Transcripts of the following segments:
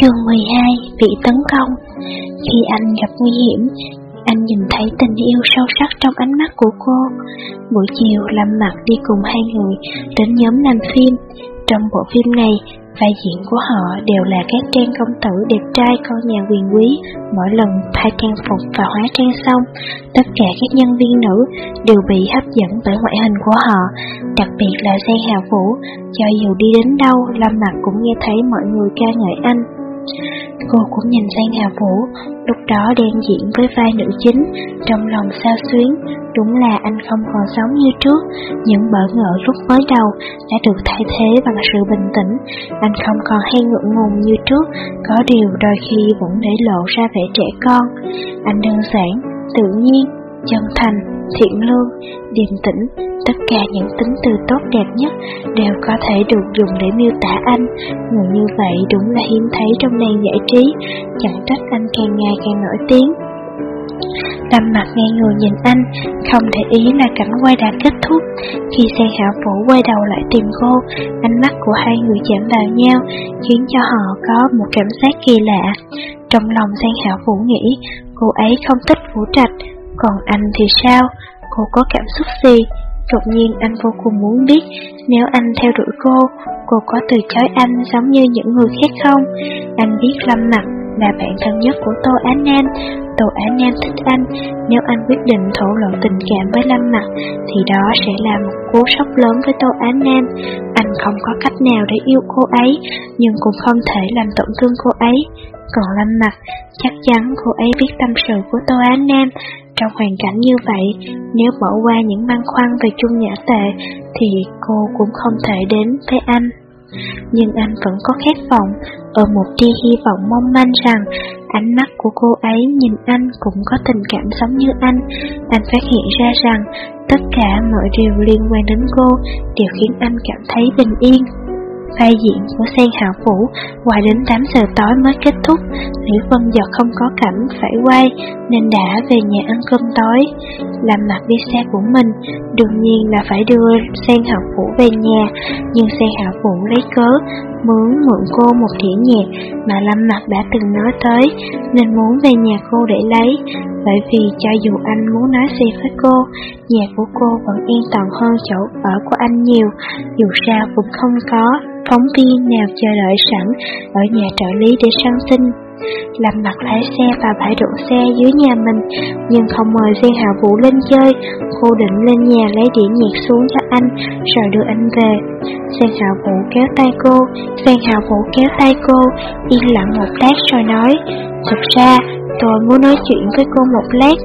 Chương 12 Bị tấn công Khi anh gặp nguy hiểm, anh nhìn thấy tình yêu sâu sắc trong ánh mắt của cô. Buổi chiều Lâm Mặt đi cùng hai người đến nhóm làm phim. Trong bộ phim này, vai diễn của họ đều là các trang công tử đẹp trai con nhà quyền quý. Mỗi lần thay trang phục và hóa trang xong, tất cả các nhân viên nữ đều bị hấp dẫn bởi ngoại hình của họ, đặc biệt là Giang Hào Vũ. Cho dù đi đến đâu, Lâm Mặt cũng nghe thấy mọi người ca ngợi anh. Cô cũng nhìn sang Hà Vũ, lúc đó đang diễn với vai nữ chính, trong lòng sao xuyến, đúng là anh không còn sống như trước, những bỡ ngỡ lúc mới đầu đã được thay thế bằng sự bình tĩnh, anh không còn hay ngượng ngùng như trước, có điều đôi khi vẫn để lộ ra vẻ trẻ con. Anh đơn giản, tự nhiên, chân thành, thiện lương, điềm tĩnh, tất cả những tính từ tốt đẹp nhất đều có thể được dùng để miêu tả anh. Người như vậy đúng là hiếm thấy trong nền giải trí, chẳng trách anh càng ngày càng nổi tiếng. Lâm mặt ngay người nhìn anh, không để ý là cảnh quay đã kết thúc. Khi xe hạ vũ quay đầu lại tìm cô, ánh mắt của hai người chạm vào nhau, khiến cho họ có một cảm giác kỳ lạ. Trong lòng Giang Hạ Vũ nghĩ, cô ấy không thích Vũ Trạch, còn anh thì sao? Cô có cảm xúc gì? Đột nhiên anh vô cùng muốn biết nếu anh theo đuổi cô, cô có từ chối anh giống như những người khác không? Anh biết Lâm Mặt là bạn thân nhất của Tô Á Nam. Tô Á Nam thích anh, nếu anh quyết định thổ lộ tình cảm với Lâm Mặt thì đó sẽ là một cú sốc lớn với Tô Á Nam. Anh không có cách nào để yêu cô ấy, nhưng cũng không thể làm tổn thương cô ấy. Còn Lâm Mặt, chắc chắn cô ấy biết tâm sự của Tô Á Nam, trong hoàn cảnh như vậy, nếu bỏ qua những băn khoăn về chung nhã tệ, thì cô cũng không thể đến với anh. Nhưng anh vẫn có khát vọng, ở một tia hy vọng mong manh rằng ánh mắt của cô ấy nhìn anh cũng có tình cảm giống như anh. Anh phát hiện ra rằng tất cả mọi điều liên quan đến cô đều khiến anh cảm thấy bình yên. Vai diễn của Sen Hạ Vũ ngoài đến 8 giờ tối mới kết thúc, Liễu Vân Giật không có cảnh phải quay nên đã về nhà ăn cơm tối. Làm mặt đi xe của mình, đương nhiên là phải đưa Sen Hạ Vũ về nhà, nhưng Sen Hạ Vũ lấy cớ muốn mượn cô một đĩa nhạc mà Lâm Mặt đã từng nói tới, nên muốn về nhà cô để lấy. Bởi vì cho dù anh muốn nói gì với cô, nhà của cô vẫn yên toàn hơn chỗ ở của anh nhiều, dù sao cũng không có phóng viên nào chờ đợi sẵn ở nhà trợ lý để săn sinh. Làm mặt lái xe vào bãi đổ xe dưới nhà mình, nhưng không mời Giang Hạ Vũ lên chơi. Cô định lên nhà lấy đĩa nhiệt xuống cho anh, rồi đưa anh về. Giang Hạ Vũ kéo tay cô, Giang Hạ Vũ kéo tay cô, yên lặng một lát rồi nói, Thực ra, tôi muốn nói chuyện với cô một lát.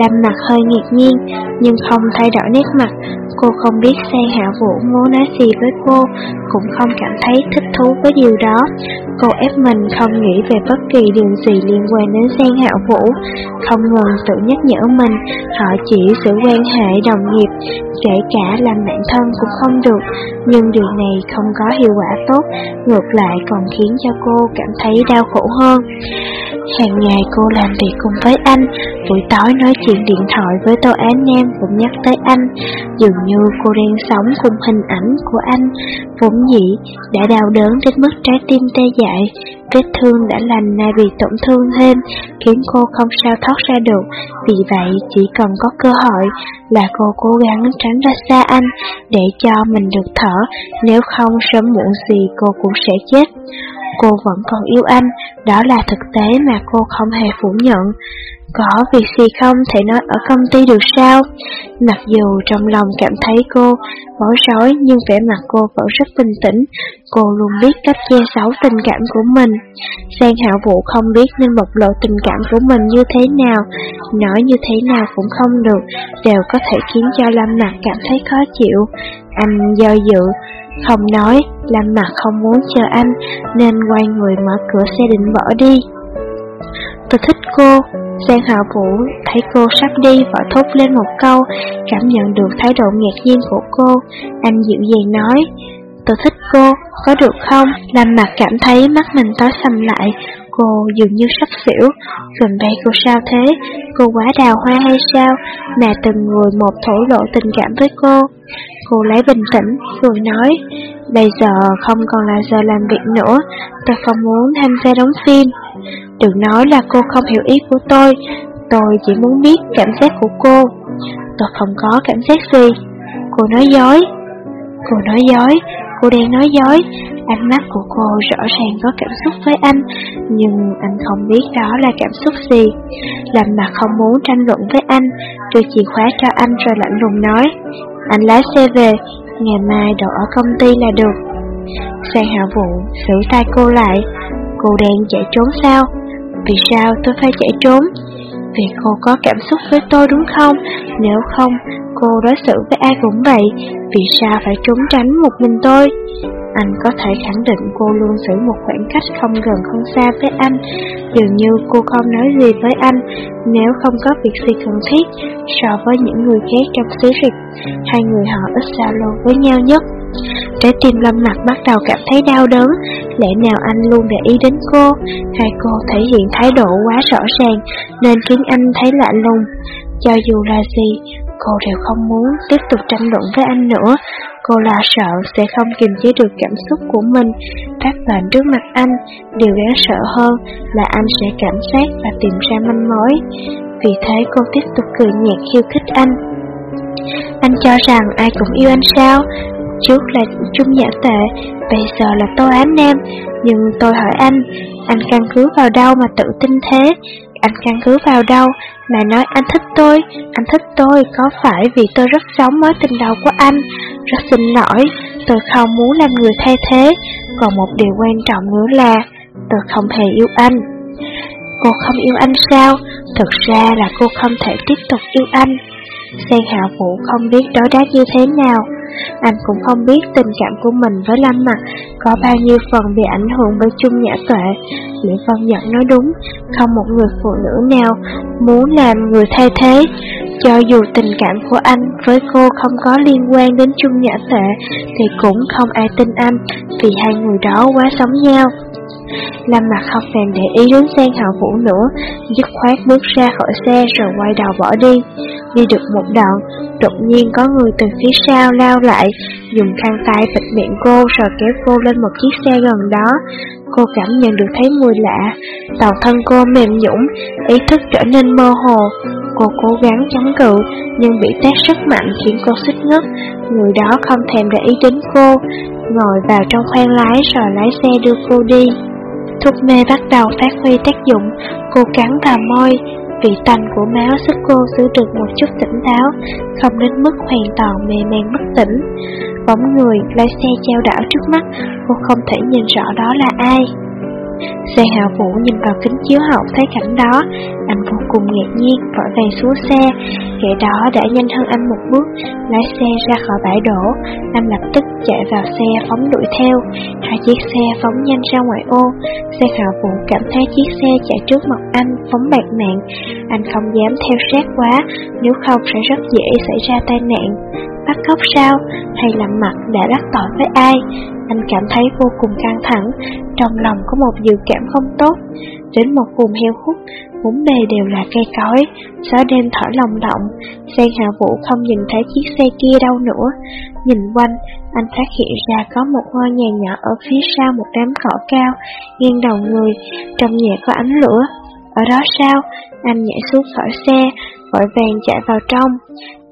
Làm mặt hơi nghiệt nhiên, nhưng không thay đổi nét mặt, Cô không biết Sang Hạ Vũ muốn nói gì với cô, cũng không cảm thấy thích thú với điều đó. Cô ép mình không nghĩ về bất kỳ điều gì liên quan đến Sen Hạo Vũ, không ngừng tự nhắc nhở mình, họ chỉ sự quan hệ đồng nghiệp, kể cả làm bạn thân cũng không được, nhưng điều này không có hiệu quả tốt, ngược lại còn khiến cho cô cảm thấy đau khổ hơn. Hàng ngày cô làm việc cùng với anh, buổi tối nói chuyện điện thoại với Tô Án Nam cũng nhắc tới anh, dường như cô đang sống cùng hình ảnh của anh, vốn dĩ đã đau đớn lớn đến mức trái tim tê dại. Vết thương đã lành nay bị tổn thương thêm, khiến cô không sao thoát ra được. Vì vậy, chỉ cần có cơ hội là cô cố gắng tránh ra xa anh để cho mình được thở, nếu không sớm muộn gì cô cũng sẽ chết. Cô vẫn còn yêu anh, đó là thực tế mà cô không hề phủ nhận. Có việc gì không thể nói ở công ty được sao? Mặc dù trong lòng cảm thấy cô bối rối nhưng vẻ mặt cô vẫn rất bình tĩnh. Cô luôn biết cách che giấu tình cảm của mình. Giang Hạo Vũ không biết nên bộc lộ tình cảm của mình như thế nào, nói như thế nào cũng không được, đều có thể khiến cho Lâm Mặt cảm thấy khó chịu. Anh do dự, không nói, Lâm Mặt không muốn chờ anh nên quay người mở cửa xe định bỏ đi. tôi thích cô. Giang Hạo Vũ thấy cô sắp đi và thốt lên một câu, cảm nhận được thái độ ngạc nhiên của cô. Anh dịu dàng nói, tôi thích cô, có được không? Làm mặt cảm thấy mắt mình tối sầm lại, cô dường như sắp xỉu. Gần đây cô sao thế? Cô quá đào hoa hay sao? Mà từng người một thổ lộ tình cảm với cô. Cô lấy bình tĩnh, vừa nói, bây giờ không còn là giờ làm việc nữa, tôi không muốn tham gia đóng phim. Đừng nói là cô không hiểu ý của tôi, tôi chỉ muốn biết cảm giác của cô. Tôi không có cảm giác gì. Cô nói dối. Cô nói dối, cô đang nói dối. Ánh mắt của cô rõ ràng có cảm xúc với anh, nhưng anh không biết đó là cảm xúc gì. Làm mà không muốn tranh luận với anh, đưa chìa khóa cho anh rồi lạnh lùng nói. Anh lái xe về, ngày mai đổ ở công ty là được. Sang hạ vụ, giữ tay cô lại. Cô đang chạy trốn sao? Vì sao tôi phải chạy trốn? Vì cô có cảm xúc với tôi đúng không? Nếu không, cô đối xử với ai cũng vậy, vì sao phải trốn tránh một mình tôi? Anh có thể khẳng định cô luôn giữ một khoảng cách không gần không xa với anh, dường như cô không nói gì với anh nếu không có việc gì cần thiết so với những người khác trong xứ rịch, hai người họ ít giao lưu với nhau nhất. Trái tim lâm mặt bắt đầu cảm thấy đau đớn. Lẽ nào anh luôn để ý đến cô? Hai cô thể hiện thái độ quá rõ ràng, Nên khiến anh thấy lạ lùng. Cho dù là gì, Cô đều không muốn tiếp tục tranh luận với anh nữa. Cô lo sợ sẽ không kiềm chế được cảm xúc của mình. Phát bệnh trước mặt anh, Điều đáng sợ hơn là anh sẽ cảm giác và tìm ra manh mối. Vì thế cô tiếp tục cười nhạt khiêu khích anh. Anh cho rằng ai cũng yêu anh sao? Trước là trung giả tệ, bây giờ là tô ám nam Nhưng tôi hỏi anh, anh căn cứ vào đâu mà tự tin thế? Anh căn cứ vào đâu mà nói anh thích tôi? Anh thích tôi có phải vì tôi rất giống mối tình đầu của anh? Rất xin lỗi, tôi không muốn làm người thay thế Còn một điều quan trọng nữa là tôi không hề yêu anh Cô không yêu anh sao? Thực ra là cô không thể tiếp tục yêu anh Sen Hạ Vũ không biết đối đáp như thế nào anh cũng không biết tình cảm của mình với Lâm Mặt có bao nhiêu phần bị ảnh hưởng bởi chung nhã tuệ. Nguyễn Văn Nhật nói đúng, không một người phụ nữ nào muốn làm người thay thế. Cho dù tình cảm của anh với cô không có liên quan đến chung nhã tệ, thì cũng không ai tin anh vì hai người đó quá sống nhau. Lâm mặt không thèm để ý đến Giang Hạo Vũ nữa, dứt khoát bước ra khỏi xe rồi quay đầu bỏ đi. Đi được một đoạn, đột nhiên có người từ phía sau lao lại, dùng khăn tay bịt miệng cô rồi kéo cô lên một chiếc xe gần đó. Cô cảm nhận được thấy mùi lạ, toàn thân cô mềm nhũng, ý thức trở nên mơ hồ. Cô cố gắng chống cự, nhưng bị tác rất mạnh khiến cô xích ngất. Người đó không thèm để ý đến cô, ngồi vào trong khoang lái rồi lái xe đưa cô đi. Thuốc mê bắt đầu phát huy tác dụng, cô cắn vào môi, vị tành của máu giúp cô giữ được một chút tỉnh táo, không đến mức hoàn toàn mê man bất tỉnh. Bóng người lái xe treo đảo trước mắt, cô không thể nhìn rõ đó là ai. Xe hạ vũ nhìn vào kính chiếu hậu thấy cảnh đó, anh vô cùng ngạc nhiên, vội vàng xuống xe. Kẻ đó đã nhanh hơn anh một bước, lái xe ra khỏi bãi đổ. Anh lập tức chạy vào xe phóng đuổi theo. Hai chiếc xe phóng nhanh ra ngoài ô. Xe khảo vũ cảm thấy chiếc xe chạy trước mặt anh phóng bạc mạng. Anh không dám theo sát quá, nếu không sẽ rất dễ xảy ra tai nạn. Bắt cóc sao? Hay làm mặt đã đắc tội với ai? Anh cảm thấy vô cùng căng thẳng, trong lòng có một dự cảm không tốt. Đến một vùng heo hút, bốn bề đều là cây cối, gió đêm thở lòng động, Giang Hạ Vũ không nhìn thấy chiếc xe kia đâu nữa. Nhìn quanh, anh phát hiện ra có một ngôi nhà nhỏ ở phía sau một đám cỏ cao, nghiêng đầu người, trong nhà có ánh lửa. Ở đó sao? Anh nhảy xuống khỏi xe, vội vàng chạy vào trong.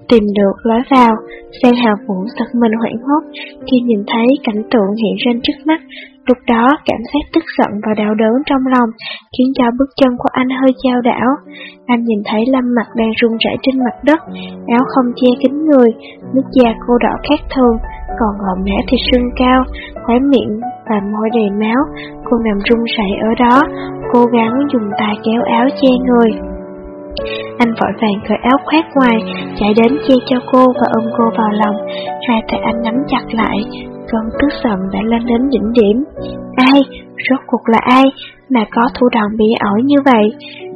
Tìm được lối vào, Giang Hà Vũ giật mình hoảng hốt khi nhìn thấy cảnh tượng hiện lên trước mắt. Lúc đó cảm giác tức giận và đau đớn trong lòng khiến cho bước chân của anh hơi trao đảo. Anh nhìn thấy Lâm mặt đang run rẩy trên mặt đất, áo không che kín người, nước da cô đỏ khác thường, còn gò má thì sưng cao, khóe miệng và môi đầy máu. Cô nằm run rẩy ở đó, cố gắng dùng tay kéo áo che người. Anh vội vàng cởi áo khoác ngoài, chạy đến che cho cô và ôm cô vào lòng. Hai tay anh nắm chặt lại, cơn tức giận đã lên đến đỉnh điểm. Ai? Rốt cuộc là ai? Mà có thủ đoạn bị ổi như vậy?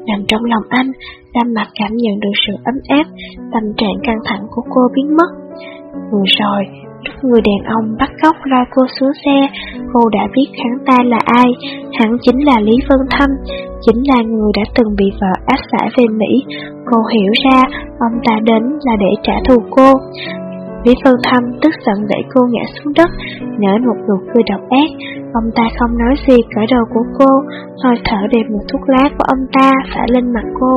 nằm trong lòng anh, Lâm mặt cảm nhận được sự ấm áp, tâm trạng căng thẳng của cô biến mất. Vừa rồi, lúc người đàn ông bắt cóc ra cô xuống xe, cô đã biết hắn ta là ai, hắn chính là Lý Vân Thâm, chính là người đã từng bị vợ áp giải về Mỹ. Cô hiểu ra, ông ta đến là để trả thù cô. Lý Vân Thâm tức giận đẩy cô ngã xuống đất, nở một nụ cười độc ác. Ông ta không nói gì cởi đầu của cô, hơi thở đẹp một thuốc lá của ông ta phả lên mặt cô,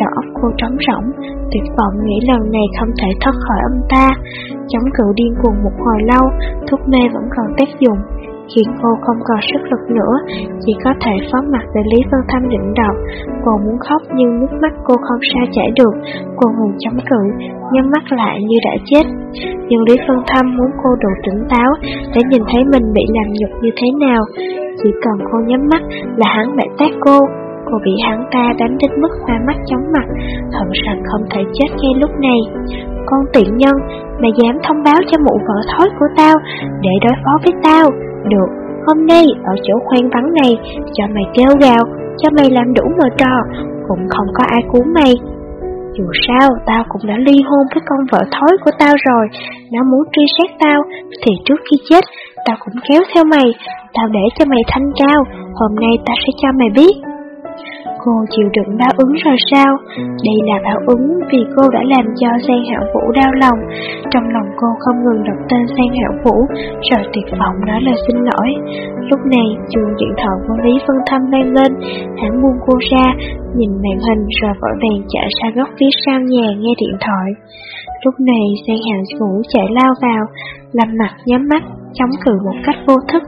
đầu óc cô trống rỗng, tuyệt vọng nghĩ lần này không thể thoát khỏi ông ta. Chống cự điên cuồng một hồi lâu, thuốc mê vẫn còn tác dụng, khiến cô không còn sức lực nữa, chỉ có thể phó mặt để Lý Vân Thâm định đọc. Cô muốn khóc nhưng nước mắt cô không sao chảy được, cô ngừng chống cự, nhắm mắt lại như đã chết. Nhưng Lý Vân Thâm muốn cô đủ tỉnh táo để nhìn thấy mình bị làm nhục như thế nào. Chỉ cần cô nhắm mắt là hắn lại tát cô. Cô bị hắn ta đánh đến mức hoa mắt chóng mặt, hận rằng không thể chết ngay lúc này. Con tiện nhân, mày dám thông báo cho mụ vợ thói của tao để đối phó với tao. Được, hôm nay ở chỗ khoan vắng này, cho mày kêu gào, cho mày làm đủ mờ trò, cũng không có ai cứu mày. Dù sao, tao cũng đã ly hôn với con vợ thói của tao rồi, nó muốn truy sát tao, thì trước khi chết, tao cũng kéo theo mày, tao để cho mày thanh cao, hôm nay tao sẽ cho mày biết. Cô chịu đựng báo ứng rồi sao? Đây là báo ứng vì cô đã làm cho Giang Hạo Vũ đau lòng. Trong lòng cô không ngừng đọc tên Giang Hạo Vũ, rồi tuyệt vọng nói lời xin lỗi. Lúc này, chuông điện thoại của Lý Vân Thâm vang lên, hắn buông cô ra, nhìn màn hình rồi vội vàng chạy ra góc phía sau nhà nghe điện thoại. Lúc này Giang Hạo Vũ chạy lao vào, làm mặt nhắm mắt, chống cự một cách vô thức,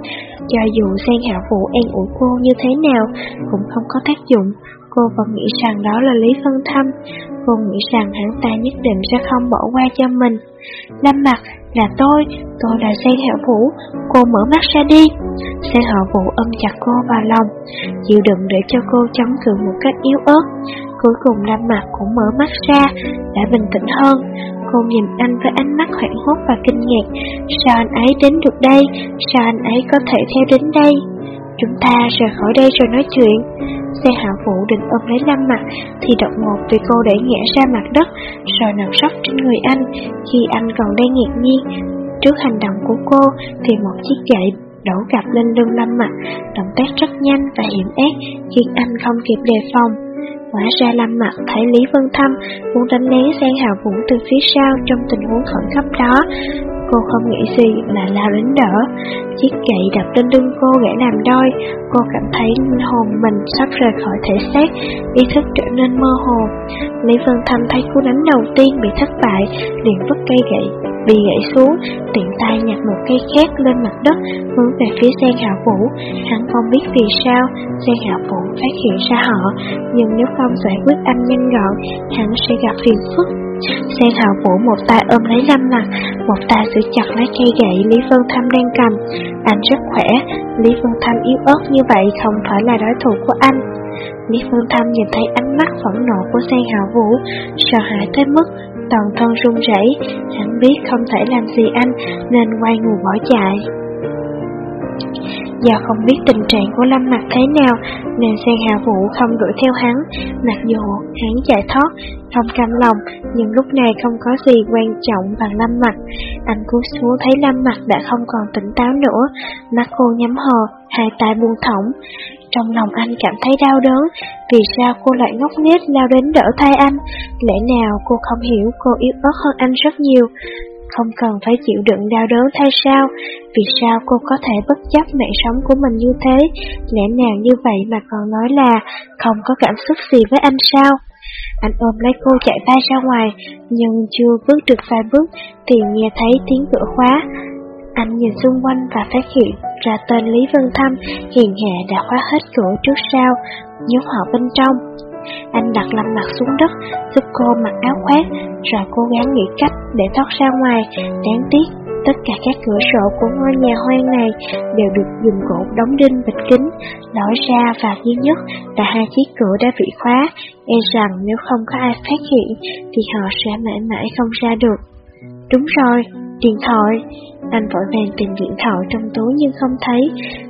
cho dù Giang Hạ Vũ an ủi cô như thế nào cũng không có tác dụng, cô vẫn nghĩ rằng đó là Lý Phân Thâm. Cô nghĩ rằng hắn ta nhất định sẽ không bỏ qua cho mình. Lâm mặt là tôi, tôi là Giang Hạ Vũ, cô mở mắt ra đi. Giang Hạ Vũ ôm chặt cô vào lòng, chịu đựng để cho cô chống cự một cách yếu ớt. Cuối cùng Lâm mặt cũng mở mắt ra, đã bình tĩnh hơn. Cô nhìn anh với ánh mắt hoảng hốt và kinh ngạc. Sao anh ấy đến được đây? Sao anh ấy có thể theo đến đây? Chúng ta rời khỏi đây rồi nói chuyện. Xe hạ vũ định ôm lấy Lâm mặt thì đột ngột vì cô đẩy ngã ra mặt đất rồi nằm sóc trên người anh khi anh còn đang ngạc nhiên. Trước hành động của cô thì một chiếc gậy đổ gặp lên lưng Lâm mặt, động tác rất nhanh và hiểm ác khiến anh không kịp đề phòng quả ra Lâm Mặt thấy Lý Vân Thâm muốn đánh lén sang Hào Vũ từ phía sau trong tình huống khẩn cấp đó. Cô không nghĩ gì mà lao đến đỡ. Chiếc gậy đập lên lưng cô gãy làm đôi. Cô cảm thấy linh hồn mình sắp rời khỏi thể xác, ý thức trở nên mơ hồ. Lý Vân Thâm thấy cú đánh đầu tiên bị thất bại, liền vứt cây gậy bị gãy xuống, tiện tay nhặt một cây khác lên mặt đất, hướng về phía sen Hạ Vũ. Hắn không biết vì sao sen Hạ Vũ phát hiện ra họ, nhưng nếu không giải quyết anh nhanh gọn, hắn sẽ gặp phiền phức. Giang hào Vũ một tay ôm lấy Lâm mặt, một tay giữ chặt lấy cây gậy Lý phương Thâm đang cầm. Anh rất khỏe, Lý phương Thâm yếu ớt như vậy không phải là đối thủ của anh. Lý Phương Thâm nhìn thấy ánh mắt phẫn nộ của Giang Hạ Vũ, sợ hãi tới mức toàn thân run rẩy, hắn biết không thể làm gì anh nên quay người bỏ chạy. Do không biết tình trạng của Lâm Mặt thế nào nên xe Hạ Vũ không đuổi theo hắn, mặc dù hắn chạy thoát, không cam lòng, nhưng lúc này không có gì quan trọng bằng Lâm Mặt. Anh cúi xuống thấy Lâm Mặt đã không còn tỉnh táo nữa, mắt cô nhắm hờ, hai tay buông thõng. Trong lòng anh cảm thấy đau đớn, vì sao cô lại ngốc nghếch lao đến đỡ thay anh? Lẽ nào cô không hiểu cô yếu ớt hơn anh rất nhiều? Không cần phải chịu đựng đau đớn thay sao? Vì sao cô có thể bất chấp mẹ sống của mình như thế? Lẽ nào như vậy mà còn nói là không có cảm xúc gì với anh sao? Anh ôm lấy cô chạy tay ra ngoài, nhưng chưa bước được vài bước thì nghe thấy tiếng cửa khóa. Anh nhìn xung quanh và phát hiện ra tên Lý Vân Thâm hiền hạ đã khóa hết cửa trước sau, nhốt họ bên trong. Anh đặt lâm mặt xuống đất, giúp cô mặc áo khoác, rồi cố gắng nghĩ cách để thoát ra ngoài. Đáng tiếc, tất cả các cửa sổ của ngôi nhà hoang này đều được dùng gỗ đóng đinh bịch kính, lối ra và duy nhất là hai chiếc cửa đã bị khóa, e rằng nếu không có ai phát hiện thì họ sẽ mãi mãi không ra được. Đúng rồi, điện thoại. Anh vội vàng tìm điện thoại trong túi nhưng không thấy.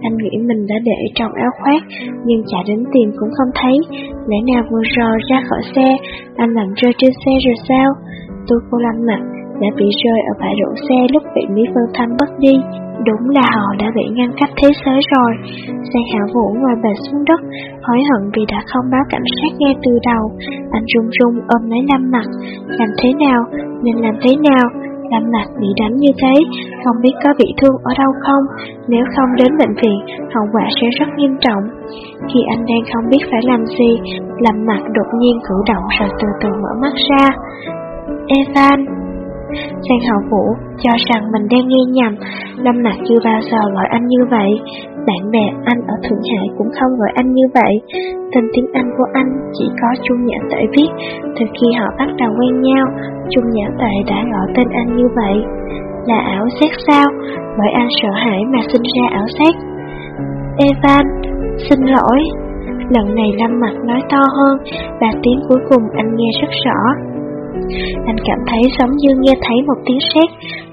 Anh nghĩ mình đã để trong áo khoác, nhưng chạy đến tìm cũng không thấy. Lẽ nào vừa rồi ra khỏi xe, anh làm rơi trên xe rồi sao? Tôi cô Lâm mặt đã bị rơi ở bãi đổ xe lúc bị Lý Phương Thanh bắt đi. Đúng là họ đã bị ngăn cách thế giới rồi. xe Hạ Vũ ngồi bệt xuống đất, hối hận vì đã không báo cảnh sát nghe từ đầu. Anh run run ôm lấy Lâm mặt, làm thế nào, nên làm thế nào? Lâm mặt bị đánh như thế, không biết có bị thương ở đâu không, nếu không đến bệnh viện, hậu quả sẽ rất nghiêm trọng. Khi anh đang không biết phải làm gì, Lâm mặt đột nhiên cử động rồi từ từ mở mắt ra. Evan Giang Hậu Vũ cho rằng mình đang nghe nhầm, Lâm Mạc chưa bao giờ gọi anh như vậy. Bạn bè anh ở Thượng Hải cũng không gọi anh như vậy. Tên tiếng Anh của anh chỉ có Trung Nhã Tệ viết. Từ khi họ bắt đầu quen nhau, Trung Nhã Tệ đã gọi tên anh như vậy. Là ảo giác sao? Bởi anh sợ hãi mà sinh ra ảo giác. Evan, xin lỗi. Lần này Lâm Mặt nói to hơn, và tiếng cuối cùng anh nghe rất rõ. Anh cảm thấy giống như nghe thấy một tiếng sét.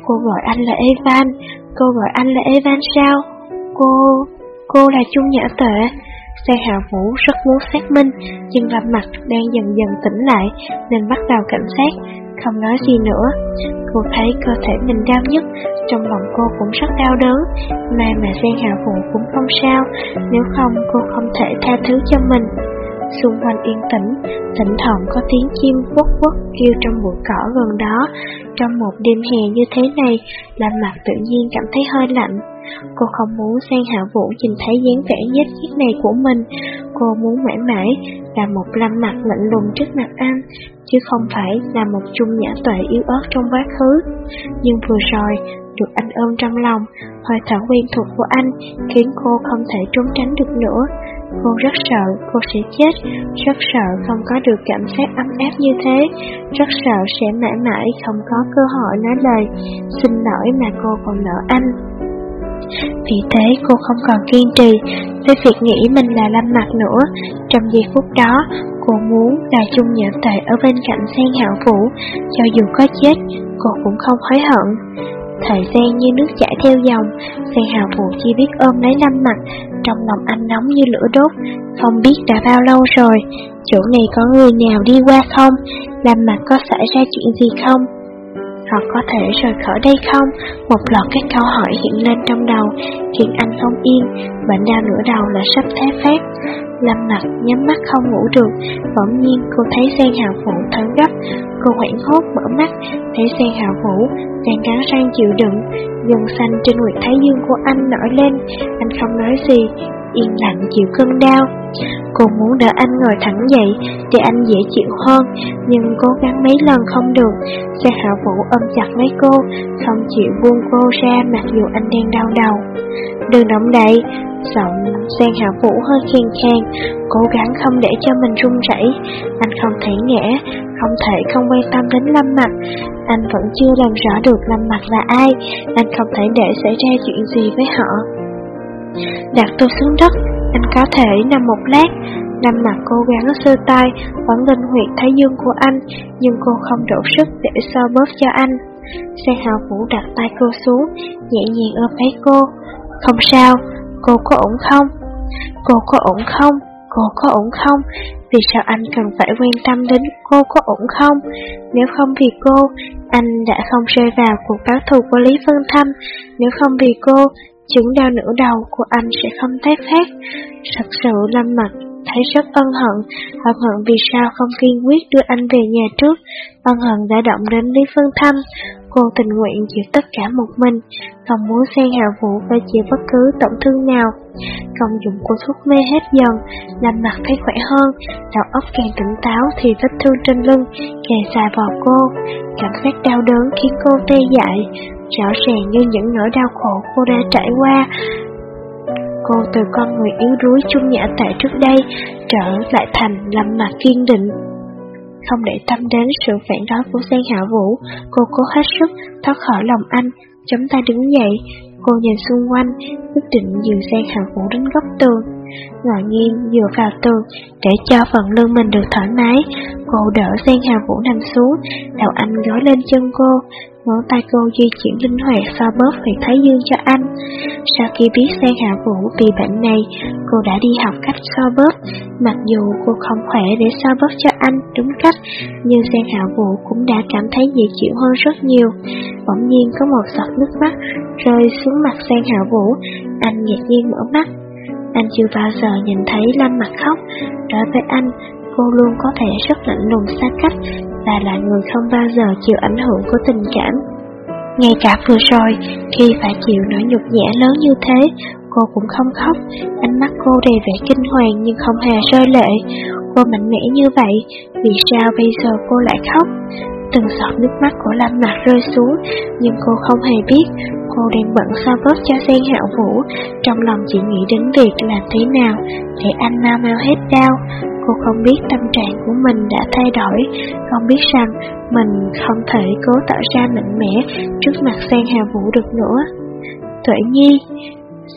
Cô gọi anh là Evan. Cô gọi anh là Evan sao? Cô... cô là Trung Nhã Tệ. xe Hạ Vũ rất muốn xác minh, nhưng lâm mặt đang dần dần tỉnh lại nên bắt đầu cảnh sát, không nói gì nữa. Cô thấy cơ thể mình đau nhất, trong lòng cô cũng rất đau đớn. May mà Giang Hạ Vũ cũng không sao, nếu không cô không thể tha thứ cho mình. Xung quanh yên tĩnh, thỉnh thoảng có tiếng chim quất quất kêu trong bụi cỏ gần đó. Trong một đêm hè như thế này, làm mặt tự nhiên cảm thấy hơi lạnh. Cô không muốn Sang Hạ Vũ nhìn thấy dáng vẻ nhếch nhét này của mình. Cô muốn mãi mãi là một lâm mặt lạnh lùng trước mặt anh, chứ không phải là một chung nhã tuệ yếu ớt trong quá khứ. Nhưng vừa rồi, được anh ôm trong lòng, hơi thở quen thuộc của anh khiến cô không thể trốn tránh được nữa. Cô rất sợ cô sẽ chết, rất sợ không có được cảm giác ấm áp như thế, rất sợ sẽ mãi mãi không có cơ hội nói lời xin lỗi mà cô còn nợ anh. Vì thế cô không còn kiên trì với việc nghĩ mình là lâm mặt nữa. Trong giây phút đó, cô muốn là chung nhẫn tệ ở bên cạnh sen hạo vũ, cho dù có chết, cô cũng không hối hận. Thời gian như nước chảy theo dòng, Sen Hào Phụ chỉ biết ôm lấy Lâm Mặt, trong lòng anh nóng như lửa đốt, không biết đã bao lâu rồi, chỗ này có người nào đi qua không, Lâm Mặt có xảy ra chuyện gì không? Họ có thể rời khỏi đây không? Một loạt các câu hỏi hiện lên trong đầu, khiến anh không yên, bệnh đau nửa đầu là sắp thế phát. Lâm mặt nhắm mắt không ngủ được, bỗng nhiên cô thấy sen Hào Vũ thở gấp, cô hoảng hốt mở mắt, thấy sen Hào Vũ đang cắn răng chịu đựng, dần xanh trên nguyệt thái dương của anh nổi lên, anh không nói gì, yên lặng chịu cơn đau. Cô muốn đỡ anh ngồi thẳng dậy để anh dễ chịu hơn, nhưng cố gắng mấy lần không được. Xe hạ vũ ôm chặt lấy cô, không chịu buông cô ra mặc dù anh đang đau đầu. Đừng động đậy, giọng sen Hạ Vũ hơi khen khen, cố gắng không để cho mình run rẩy. Anh không thể ngã, không thể không quan tâm đến Lâm Mặt. Anh vẫn chưa làm rõ được Lâm Mặt là ai, anh không thể để xảy ra chuyện gì với họ. Đặt tôi xuống đất, anh có thể nằm một lát, Lâm mặt cố gắng sơ tay, vẫn linh huyệt thái dương của anh, nhưng cô không đủ sức để so bóp cho anh. Xe hào vũ đặt tay cô xuống, nhẹ nhàng ôm lấy cô. Không sao, cô có ổn không? Cô có ổn không? Cô có ổn không? Vì sao anh cần phải quan tâm đến cô có ổn không? Nếu không vì cô, anh đã không rơi vào cuộc báo thù của Lý Vân Thâm. Nếu không vì cô, chứng đau nửa đầu của anh sẽ không tái phát. Thật sự lâm mặt thấy rất ân hận, ân hận vì sao không kiên quyết đưa anh về nhà trước, ân hận đã động đến Lý Phương Thâm, cô tình nguyện chịu tất cả một mình, không muốn xen hào vũ phải chịu bất cứ tổn thương nào. Công dụng của thuốc mê hết dần, làm mặt thấy khỏe hơn, đầu óc càng tỉnh táo thì vết thương trên lưng càng xài vào cô, cảm giác đau đớn khiến cô tê dại, rõ ràng như những nỗi đau khổ cô đã trải qua, cô từ con người yếu đuối chung nhã tại trước đây trở lại thành lâm mặt kiên định. Không để tâm đến sự phản đối của Giang Hạ Vũ, cô cố hết sức thoát khỏi lòng anh, chống tay đứng dậy. Cô nhìn xung quanh, quyết định dìu Giang Hạ Vũ đến góc tường. Ngồi nghiêm dựa vào tường để cho phần lưng mình được thoải mái. Cô đỡ Giang Hạ Vũ nằm xuống, đầu anh gối lên chân cô, ngón tay cô di chuyển linh hoạt so bóp huyệt thái dương cho anh. Sau khi biết xe Hạ Vũ bị bệnh này, cô đã đi học cách so bóp. Mặc dù cô không khỏe để so bóp cho anh đúng cách, nhưng xe Hạ Vũ cũng đã cảm thấy dễ chịu hơn rất nhiều. Bỗng nhiên có một giọt nước mắt rơi xuống mặt xe Hạ Vũ, anh ngạc nhiên mở mắt. Anh chưa bao giờ nhìn thấy Lâm mặt khóc, đối với anh, cô luôn có thể rất lạnh lùng xa cách và là người không bao giờ chịu ảnh hưởng của tình cảm. Ngay cả vừa rồi, khi phải chịu nỗi nhục nhã lớn như thế, cô cũng không khóc, ánh mắt cô đầy vẻ kinh hoàng nhưng không hề rơi lệ. Cô mạnh mẽ như vậy, vì sao bây giờ cô lại khóc? Từng giọt nước mắt của Lâm Mạc rơi xuống, nhưng cô không hề biết cô đang bận sao bóp cho Giang Hạo Vũ, trong lòng chỉ nghĩ đến việc làm thế nào để anh mau mau hết đau. Cô không biết tâm trạng của mình đã thay đổi, không biết rằng mình không thể cố tỏ ra mạnh mẽ trước mặt Giang Hạo Vũ được nữa. Tuệ Nhi,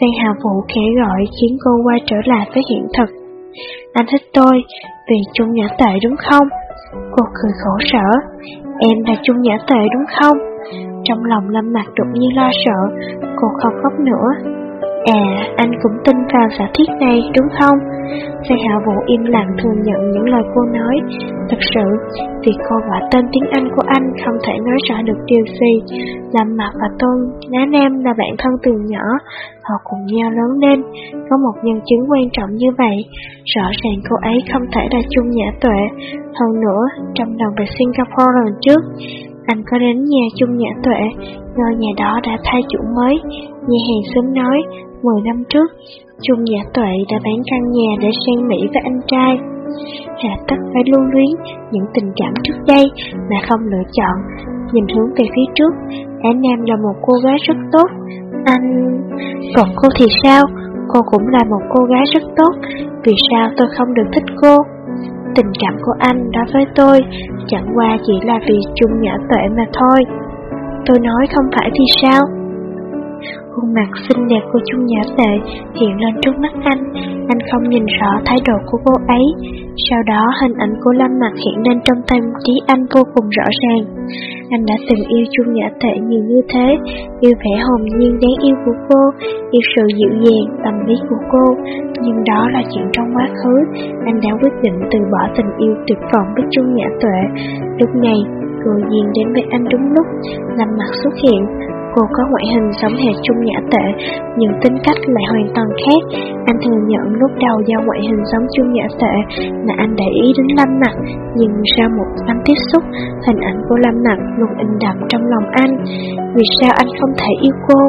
Giang Hạo Vũ khẽ gọi khiến cô quay trở lại với hiện thực. Anh thích tôi vì chung nhã tệ đúng không? Cô cười khổ sở, em là chung nhã tệ đúng không? Trong lòng lâm mặt đột nhiên lo sợ, cô không khóc nữa. À, anh cũng tin vào giả thiết này đúng không? Giang Hạ Vũ im lặng thừa nhận những lời cô nói. Thật sự, vì cô gọi tên tiếng Anh của anh không thể nói rõ được điều gì. Lâm Mặt và Tôn Ná Nam là bạn thân từ nhỏ, họ cùng nhau lớn lên. Có một nhân chứng quan trọng như vậy, rõ ràng cô ấy không thể là chung nhã tuệ. Hơn nữa, trong lần về Singapore lần trước, anh có đến nhà chung nhã tuệ, ngôi nhà đó đã thay chủ mới. Nhà hàng xóm nói, 10 năm trước, Trung Giả Tuệ đã bán căn nhà để sang Mỹ với anh trai. Hà tất phải lưu luyến những tình cảm trước đây mà không lựa chọn, nhìn hướng về phía trước. Á Nam là một cô gái rất tốt. Anh... Còn cô thì sao? Cô cũng là một cô gái rất tốt. Vì sao tôi không được thích cô? Tình cảm của anh đối với tôi chẳng qua chỉ là vì Chung Nhã Tuệ mà thôi. Tôi nói không phải thì sao? Khuôn mặt xinh đẹp của Trung Nhã Tệ hiện lên trước mắt anh, anh không nhìn rõ thái độ của cô ấy. Sau đó hình ảnh của Lâm Mặt hiện lên trong tâm trí anh vô cùng rõ ràng. Anh đã từng yêu Trung Nhã Tệ nhiều như thế, yêu vẻ hồn nhiên đáng yêu của cô, yêu sự dịu dàng, tâm lý của cô. Nhưng đó là chuyện trong quá khứ, anh đã quyết định từ bỏ tình yêu tuyệt vọng với Trung Nhã Tuệ. Lúc này, cô duyên đến với anh đúng lúc, Lâm Mặt xuất hiện, Cô có ngoại hình giống hệt Trung Nhã Tệ, nhưng tính cách lại hoàn toàn khác. Anh thừa nhận lúc đầu do ngoại hình giống Trung Nhã Tệ mà anh để ý đến Lâm nặng nhưng sau một năm tiếp xúc, hình ảnh của Lâm nặng luôn in đậm trong lòng anh. Vì sao anh không thể yêu cô?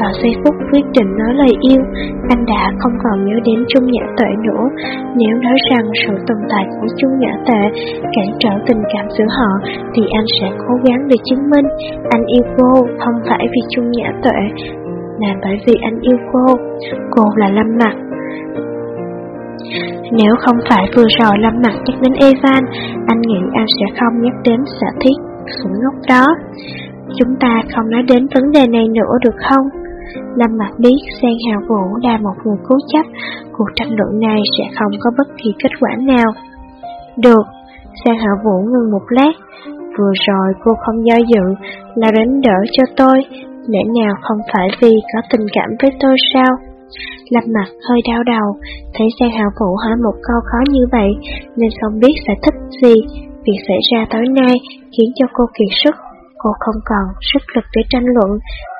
Vào giây phút quyết định nói lời yêu, anh đã không còn nhớ đến Trung Nhã Tệ nữa. Nếu nói rằng sự tồn tại của Trung Nhã Tệ cản trở tình cảm giữa họ, thì anh sẽ cố gắng để chứng minh anh yêu cô không phải vì chung Nhã tuệ, là bởi vì anh yêu cô. Cô là Lâm Mặt. Nếu không phải vừa rồi Lâm Mặt nhắc đến Evan, anh nghĩ anh sẽ không nhắc đến sở thiết khủng ngốc đó. Chúng ta không nói đến vấn đề này nữa được không? Lâm Mặt biết Sen Hào Vũ là một người cố chấp, cuộc tranh luận này sẽ không có bất kỳ kết quả nào. Được, Sen Hào Vũ ngừng một lát, vừa rồi cô không do dự là đến đỡ cho tôi, lẽ nào không phải vì có tình cảm với tôi sao? Lâm mặt hơi đau đầu, thấy Sang Hạo Vũ hỏi một câu khó như vậy nên không biết sẽ thích gì. Việc xảy ra tối nay khiến cho cô kiệt sức cô không còn sức lực để tranh luận.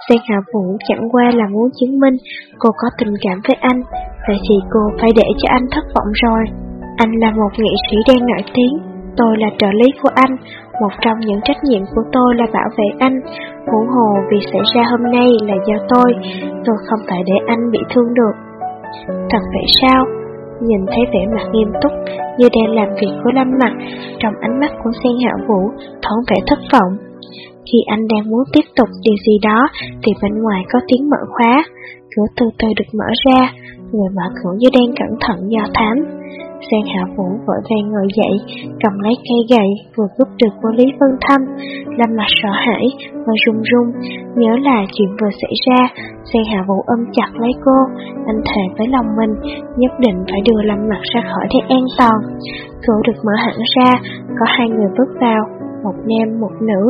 Giang Hạ Vũ chẳng qua là muốn chứng minh cô có tình cảm với anh, vậy thì cô phải để cho anh thất vọng rồi. Anh là một nghệ sĩ đang nổi tiếng, tôi là trợ lý của anh, một trong những trách nhiệm của tôi là bảo vệ anh. Huống hồ vì xảy ra hôm nay là do tôi, tôi không thể để anh bị thương được. Thật vậy sao? Nhìn thấy vẻ mặt nghiêm túc như đang làm việc của Lâm Mặt, trong ánh mắt của Sen Hạ Vũ thoáng vẻ thất vọng. Khi anh đang muốn tiếp tục điều gì đó thì bên ngoài có tiếng mở khóa, cửa từ từ được mở ra, người mở cửa như đang cẩn thận do thám. Giang Hạ Vũ vội vàng ngồi dậy, cầm lấy cây gậy vừa giúp được của Lý Vân Thâm, lâm mặt sợ hãi và run run, nhớ là chuyện vừa xảy ra, Giang Hạ Vũ ôm chặt lấy cô, anh thề với lòng mình, nhất định phải đưa Lâm Mặt ra khỏi đây an toàn. Cửa được mở hẳn ra, có hai người bước vào, một nam một nữ.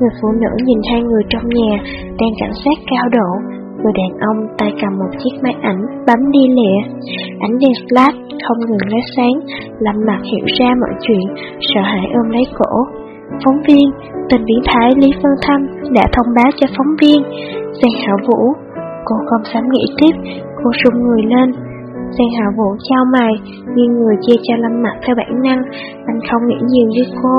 Người phụ nữ nhìn hai người trong nhà đang cảnh sát cao độ, người đàn ông tay cầm một chiếc máy ảnh bấm đi lẹ. Ánh đèn flash không ngừng lóe sáng, Lâm mặt hiểu ra mọi chuyện, sợ hãi ôm lấy cổ. Phóng viên, tình biến thái Lý phương Thâm đã thông báo cho phóng viên. Giang Hảo Vũ, cô không dám nghĩ tiếp, cô sung người lên, Giang Hạ Vũ trao mày, nghiêng người chia cho Lâm Mặt theo bản năng, anh không nghĩ nhiều với cô,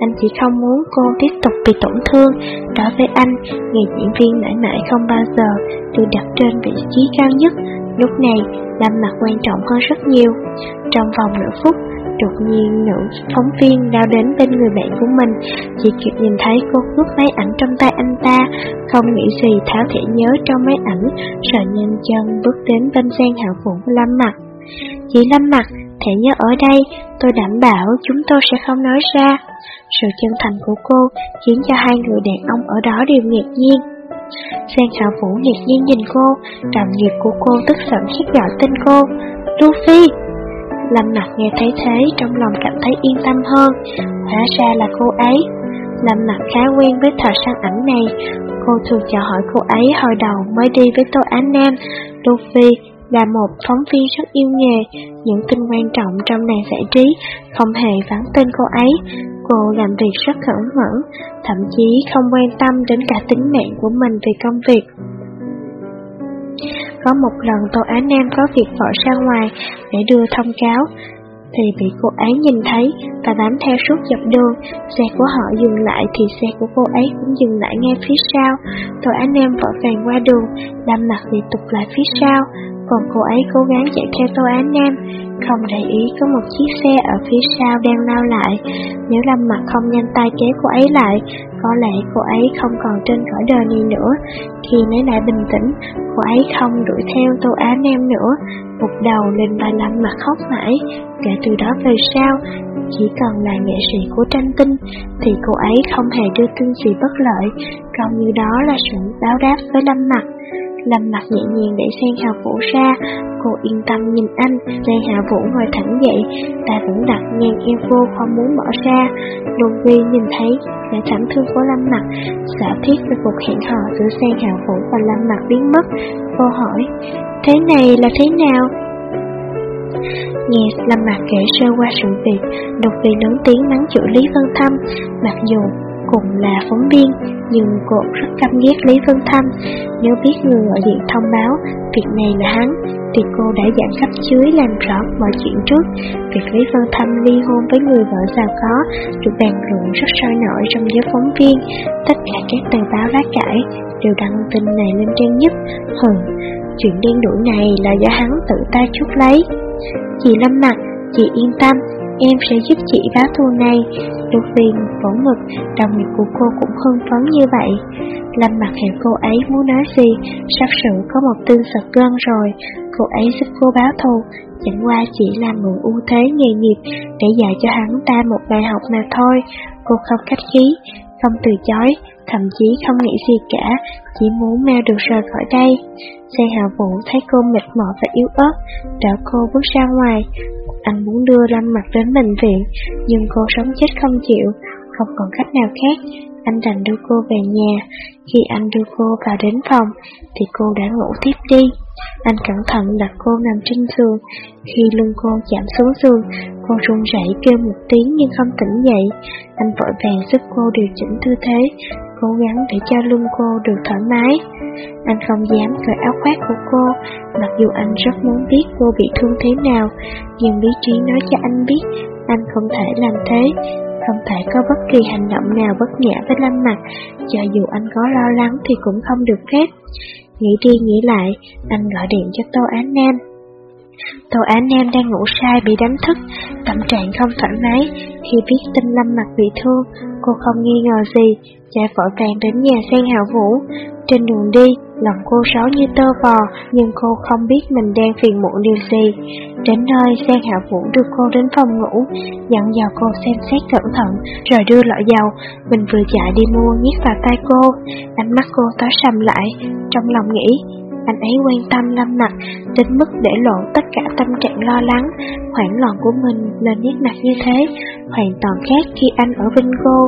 anh chỉ không muốn cô tiếp tục bị tổn thương. Đối với anh, nghề diễn viên mãi mãi không bao giờ được đặt trên vị trí cao nhất, lúc này Lâm Mặt quan trọng hơn rất nhiều. Trong vòng nửa phút, Đột nhiên nữ phóng viên lao đến bên người bạn của mình. Chỉ kịp nhìn thấy cô cướp máy ảnh trong tay anh ta Không nghĩ gì tháo thẻ nhớ trong máy ảnh Rồi nhanh chân bước đến bên Giang Hạo Vũ Lâm Mặt Chị Lâm Mặt, thẻ nhớ ở đây Tôi đảm bảo chúng tôi sẽ không nói ra. Sự chân thành của cô khiến cho hai người đàn ông ở đó đều ngạc nhiên. Giang Hạo Vũ ngạc nhiên nhìn cô Đồng nghiệp của cô tức giận khét gọi tên cô. Luffy Lâm mặt nghe thấy thế trong lòng cảm thấy yên tâm hơn, hóa ra là cô ấy. Lâm mặt khá quen với thợ săn ảnh này, cô thường chào hỏi cô ấy hồi đầu mới đi với Tô Á Nam. Luffy là một phóng viên rất yêu nghề, những tin quan trọng trong nàng giải trí không hề vắng tên cô ấy. Cô làm việc rất khẩn mẫn, thậm chí không quan tâm đến cả tính mạng của mình vì công việc. Có một lần Tô Á Nam có việc vội ra ngoài để đưa thông cáo, thì bị cô ấy nhìn thấy và bám theo suốt dọc đường. Xe của họ dừng lại thì xe của cô ấy cũng dừng lại ngay phía sau. Tô Á Nam vội vàng qua đường, đâm mặt bị tục lại phía sau, còn cô ấy cố gắng chạy theo Tô Á Nam, không để ý có một chiếc xe ở phía sau đang lao lại. Nếu Lâm Mặt không nhanh tay kéo cô ấy lại, có lẽ cô ấy không còn trên cõi đời này nữa. Khi lấy lại bình tĩnh, cô ấy không đuổi theo Tô Á Nam nữa, một đầu lên vai Lâm Mặt khóc mãi. Kể từ đó về sau, chỉ cần là nghệ sĩ của tranh tinh, thì cô ấy không hề đưa tin gì bất lợi, còn như đó là sự báo đáp với Lâm Mặt. Lâm mặt nhẹ nhàng để sang Hà Vũ ra, cô yên tâm nhìn anh, Lê Hà Vũ ngồi thẳng dậy, ta vẫn đặt ngang eo vô không muốn mở ra. Luân Vi nhìn thấy vẻ thảm thương của Lâm mặt, giả thiết về cuộc hẹn hò giữa Sang Hà Vũ và Lâm mặt biến mất. Cô hỏi, thế này là thế nào? Nghe Lâm mặt kể sơ qua sự việc, Lục Vi lớn tiếng mắng chửi Lý Vân Thâm, mặc dù cùng là phóng viên, nhưng cô rất căm ghét Lý Vân Thâm. Nếu biết người gọi điện thông báo việc này là hắn, thì cô đã dặn cấp dưới làm rõ mọi chuyện trước. Việc Lý Vân Thâm ly hôn với người vợ giàu có được bàn luận rất sôi nổi trong giới phóng viên. Tất cả các tờ báo lá cải đều đăng tin này lên trang nhất. Hừ, chuyện đen đuổi này là do hắn tự tay chuốc lấy. Chị Lâm Mặt, chị yên tâm, em sẽ giúp chị báo thù này. Được viên vỗ ngực, đồng nghiệp của cô cũng hưng phấn như vậy. Lâm mặt hiểu cô ấy muốn nói gì, sắp sửa có một tin sật gân rồi, cô ấy giúp cô báo thù, chẳng qua chỉ là mượn ưu thế nghề nghiệp để dạy cho hắn ta một bài học mà thôi. Cô không khách khí, không từ chối, thậm chí không nghĩ gì cả, chỉ muốn mau được rời khỏi đây. Xe hạ vũ thấy cô mệt mỏi và yếu ớt, đỡ cô bước ra ngoài. Anh muốn đưa Lâm mặt đến bệnh viện, nhưng cô sống chết không chịu, không còn cách nào khác. Anh đành đưa cô về nhà. Khi anh đưa cô vào đến phòng, thì cô đã ngủ tiếp đi. Anh cẩn thận đặt cô nằm trên giường. Khi lưng cô chạm xuống giường, cô run rẩy kêu một tiếng nhưng không tỉnh dậy. Anh vội vàng giúp cô điều chỉnh tư thế, cố gắng để cho lưng cô được thoải mái. Anh không dám cởi áo khoác của cô, mặc dù anh rất muốn biết cô bị thương thế nào, nhưng lý trí nói cho anh biết anh không thể làm thế, không thể có bất kỳ hành động nào bất nhã với Lâm Mặt, cho dù anh có lo lắng thì cũng không được phép. Nghĩ đi nghĩ lại, anh gọi điện cho Tô Án Nam. Tô án em đang ngủ sai bị đánh thức, tâm trạng không thoải mái. Khi biết tin Lâm Mặt bị thương, cô không nghi ngờ gì, chạy vội vàng đến nhà Sen hào Vũ. Trên đường đi, lòng cô sáo như tơ vò, nhưng cô không biết mình đang phiền muộn điều gì. Đến nơi, Sen Hạo Vũ đưa cô đến phòng ngủ, dặn dò cô xem xét cẩn thận, rồi đưa lọ dầu. Mình vừa chạy đi mua nhét vào tay cô, ánh mắt cô tối sầm lại, trong lòng nghĩ, anh ấy quan tâm Lâm Mặt đến mức để lộ tất cả tâm trạng lo lắng, hoảng loạn của mình lên nét mặt như thế, hoàn toàn khác khi anh ở Vingo.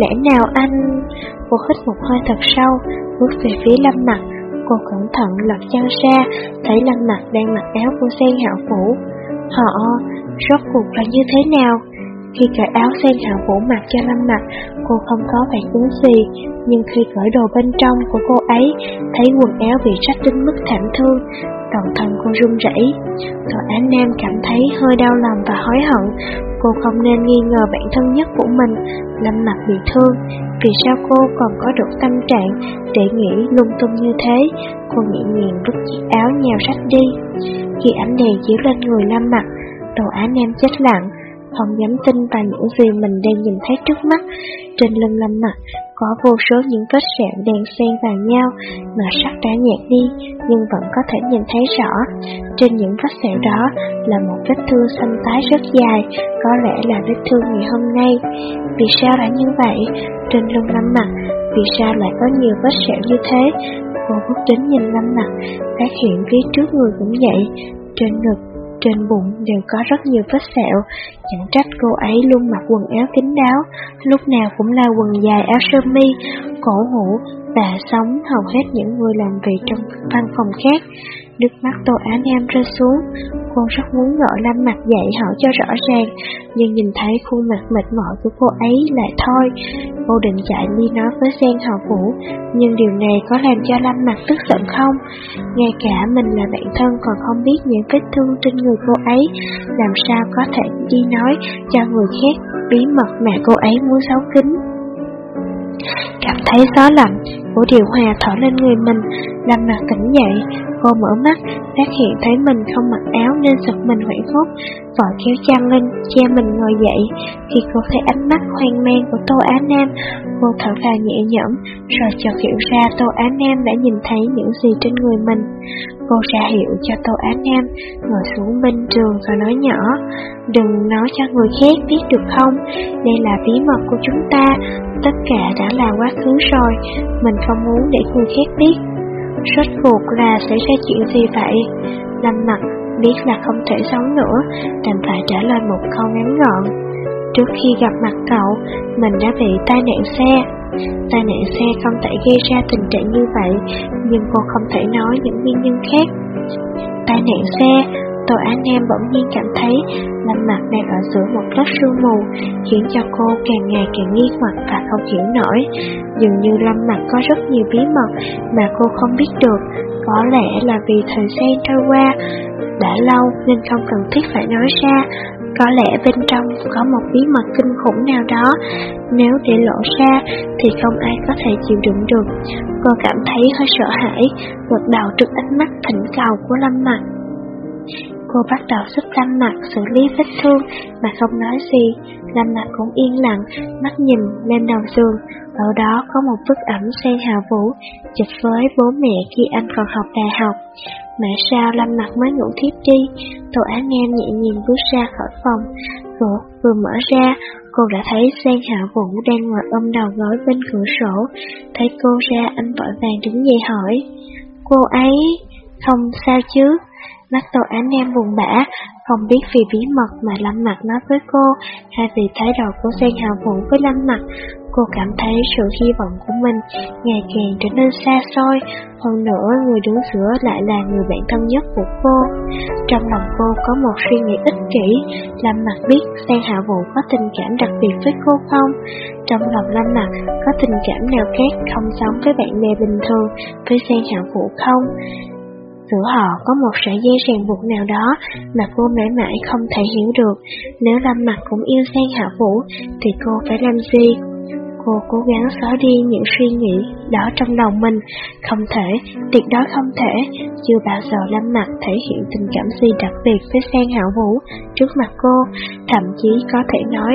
Lẽ nào anh... Cô hít một hơi thật sâu, bước về phía Lâm Mặt, cô cẩn thận lật chân ra, thấy Lâm Mặt đang mặc áo của sen hạo phủ. Họ, rốt cuộc là như thế nào? Khi cởi áo sen hạo vũ mặt cho Lâm mặt, cô không có phản ứng gì, nhưng khi cởi đồ bên trong của cô ấy, thấy quần áo bị rách đến mức thảm thương, toàn thân cô run rẩy. Tội án nam cảm thấy hơi đau lòng và hối hận, cô không nên nghi ngờ bản thân nhất của mình, Lâm mặt bị thương. Vì sao cô còn có được tâm trạng để nghĩ lung tung như thế? Cô nhẹ nhàng rút chiếc áo nhào rách đi. Khi ánh đèn chiếu lên người Lâm mặt, đồ án nam chết lặng, không dám tin vào những gì mình đang nhìn thấy trước mắt. Trên lưng lâm mặt có vô số những vết sẹo đèn xen vào nhau, mà sắc đã nhạt đi, nhưng vẫn có thể nhìn thấy rõ. Trên những vết sẹo đó là một vết thương xanh tái rất dài, có lẽ là vết thương ngày hôm nay. Vì sao lại như vậy? Trên lưng lâm mặt, vì sao lại có nhiều vết sẹo như thế? Cô bước đến nhìn lâm mặt, phát hiện phía trước người cũng vậy, trên ngực trên bụng đều có rất nhiều vết sẹo, chẳng trách cô ấy luôn mặc quần áo kín đáo, lúc nào cũng là quần dài áo sơ mi, cổ hủ và sống hầu hết những người làm việc trong văn phòng khác. Nước mắt Tô Á Nam rơi xuống, cô rất muốn gọi Lâm mặt dậy hỏi cho rõ ràng, nhưng nhìn thấy khuôn mặt mệt mỏi của cô ấy lại thôi. Cô định chạy đi nói với Sen Hào Vũ, nhưng điều này có làm cho Lâm mặt tức giận không? Ngay cả mình là bạn thân còn không biết những vết thương trên người cô ấy, làm sao có thể đi nói cho người khác bí mật mà cô ấy muốn giấu kín. Cảm thấy gió lạnh, của điều hòa thở lên người mình, làm mặt tỉnh dậy, Cô mở mắt, phát hiện thấy mình không mặc áo nên giật mình hoảng hốt, vội kéo chăn lên, che mình ngồi dậy. Khi cô thấy ánh mắt hoang mang của Tô Á Nam, cô thở vào nhẹ nhõm, rồi chợt hiểu ra Tô Á Nam đã nhìn thấy những gì trên người mình. Cô ra hiệu cho Tô Á Nam ngồi xuống bên trường và nói nhỏ, đừng nói cho người khác biết được không, đây là bí mật của chúng ta, tất cả đã là quá thứ rồi, mình không muốn để người khác biết. Rốt cuộc là xảy ra chuyện gì vậy? Lâm mặt biết là không thể sống nữa, đành phải trả lời một câu ngắn gọn. Trước khi gặp mặt cậu, mình đã bị tai nạn xe. Tai nạn xe không thể gây ra tình trạng như vậy, nhưng cô không thể nói những nguyên nhân khác. Tai nạn xe, tôi anh Nam bỗng nhiên cảm thấy Lâm Mặt đang ở giữa một lớp sương mù, khiến cho cô càng ngày càng nghi hoặc và không hiểu nổi. Dường như Lâm Mặt có rất nhiều bí mật mà cô không biết được, có lẽ là vì thời gian trôi qua đã lâu nên không cần thiết phải nói ra. Có lẽ bên trong có một bí mật kinh khủng nào đó, nếu để lộ ra thì không ai có thể chịu đựng được. Cô cảm thấy hơi sợ hãi, gật đầu trước ánh mắt thỉnh cầu của Lâm Mặt. Cô bắt đầu giúp Lâm Mặt xử lý vết thương mà không nói gì. Lâm Mặt cũng yên lặng, mắt nhìn lên đầu giường. Ở đó có một bức ảnh sen hào vũ, chụp với bố mẹ khi anh còn học đại học. Mẹ sao Lâm Mặt mới ngủ thiếp đi, Tô Án Em nhẹ nhàng bước ra khỏi phòng. Cửa vừa mở ra, cô đã thấy Sen Hạ Vũ đang ngồi ôm đầu gối bên cửa sổ. Thấy cô ra, anh vội vàng đứng dậy hỏi. Cô ấy, không sao chứ? Mắt tô ánh em buồn bã, không biết vì bí mật mà Lâm Mặt nói với cô, hay vì thái độ của Giang Hào Vũ với Lâm Mặt. Cô cảm thấy sự hy vọng của mình ngày càng trở nên xa xôi, hơn nữa người đứng giữa lại là người bạn thân nhất của cô. Trong lòng cô có một suy nghĩ ích kỷ, Lâm Mặt biết Giang Hạ Vũ có tình cảm đặc biệt với cô không? Trong lòng Lâm Mặt có tình cảm nào khác không giống với bạn bè bình thường với Giang Hạ Vũ không? Giữa họ có một sợi dây ràng buộc nào đó mà cô mãi mãi không thể hiểu được. Nếu Lâm Mặt cũng yêu Giang Hạ Vũ thì cô phải làm gì? Cô cố gắng xóa đi những suy nghĩ đó trong đầu mình. Không thể, tuyệt đối không thể. Chưa bao giờ Lâm Mặt thể hiện tình cảm gì đặc biệt với Giang Hạ Vũ trước mặt cô. Thậm chí có thể nói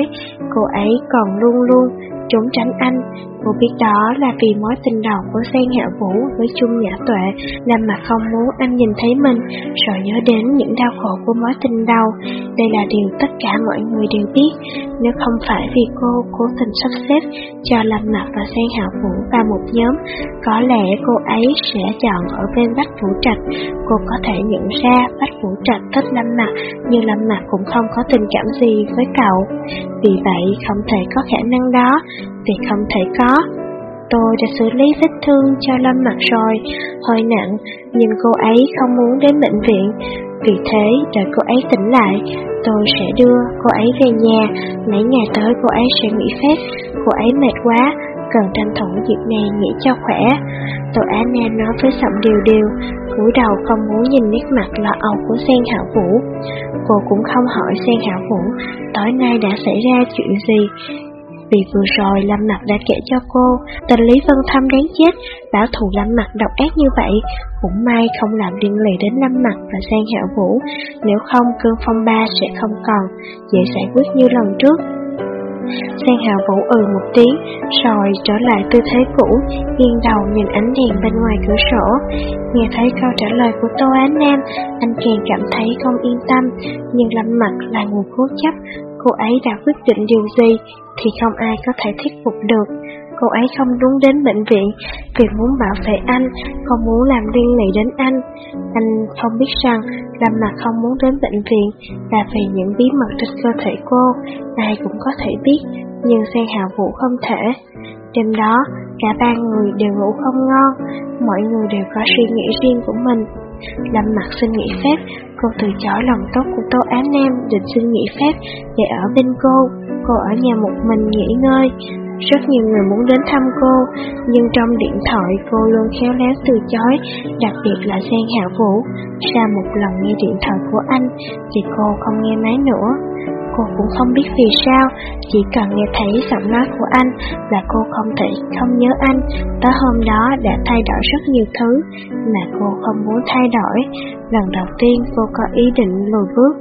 cô ấy còn luôn luôn trốn tránh anh. Cô biết đó là vì mối tình đầu của Giang Hạ Vũ với Trung Nhã Tuệ, làm mà không muốn anh nhìn thấy mình, rồi nhớ đến những đau khổ của mối tình đầu. Đây là điều tất cả mọi người đều biết. Nếu không phải vì cô cố tình sắp xếp cho Lâm Mặt và Giang Hạ Vũ vào một nhóm, có lẽ cô ấy sẽ chọn ở bên Bách Vũ Trạch. Cô có thể nhận ra Bách Vũ Trạch thích Lâm Mặt, nhưng Lâm Mặt cũng không có tình cảm gì với cậu. Vì vậy không thể có khả năng đó, vì không thể có. Tôi đã xử lý vết thương cho Lâm Mặt rồi, hơi nặng, nhưng cô ấy không muốn đến bệnh viện. Vì thế, đợi cô ấy tỉnh lại, tôi sẽ đưa cô ấy về nhà, mấy ngày tới cô ấy sẽ nghỉ phép, cô ấy mệt quá, cần tranh thủ dịp này nghỉ cho khỏe. Tôi Á Nam nói với giọng điều điều, cúi đầu không muốn nhìn nét mặt lo âu của Sen Hạo Vũ. Cô cũng không hỏi Sen Hạo Vũ tối nay đã xảy ra chuyện gì, vì vừa rồi Lâm Mặt đã kể cho cô tình Lý Vân Thâm đáng chết, bảo thù Lâm Mặt độc ác như vậy, cũng may không làm liên lụy đến Lâm Mặt và Giang Hạ Vũ, nếu không cơn phong ba sẽ không còn dễ giải quyết như lần trước. Giang Hạo Vũ ừ một tiếng, rồi trở lại tư thế cũ, nghiêng đầu nhìn ánh đèn bên ngoài cửa sổ. Nghe thấy câu trả lời của Tô Á Nam, anh càng cảm thấy không yên tâm, nhưng Lâm Mặt là người cố chấp, cô ấy đã quyết định điều gì thì không ai có thể thuyết phục được. Cô ấy không muốn đến bệnh viện vì muốn bảo vệ anh, không muốn làm liên lụy đến anh. Anh không biết rằng Lâm Mặt không muốn đến bệnh viện là vì những bí mật trên cơ thể cô, ai cũng có thể biết, nhưng Giang Hạ Vũ không thể. Đêm đó, cả ba người đều ngủ không ngon, mọi người đều có suy nghĩ riêng của mình. Lâm Mặt xin nghỉ phép, cô từ chối lòng tốt của Tô Á Nam định xin nghỉ phép để ở bên cô. Cô ở nhà một mình nghỉ ngơi. Rất nhiều người muốn đến thăm cô, nhưng trong điện thoại cô luôn khéo léo từ chối, đặc biệt là Giang Hạ Vũ. Sau một lần nghe điện thoại của anh, thì cô không nghe máy nữa. Cô cũng không biết vì sao, chỉ cần nghe thấy giọng nói của anh là cô không thể không nhớ anh. Tới hôm đó đã thay đổi rất nhiều thứ mà cô không muốn thay đổi. Lần đầu tiên cô có ý định lùi bước.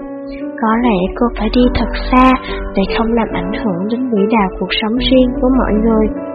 Có lẽ cô phải đi thật xa để không làm ảnh hưởng đến quỹ đạo cuộc sống riêng của mọi người.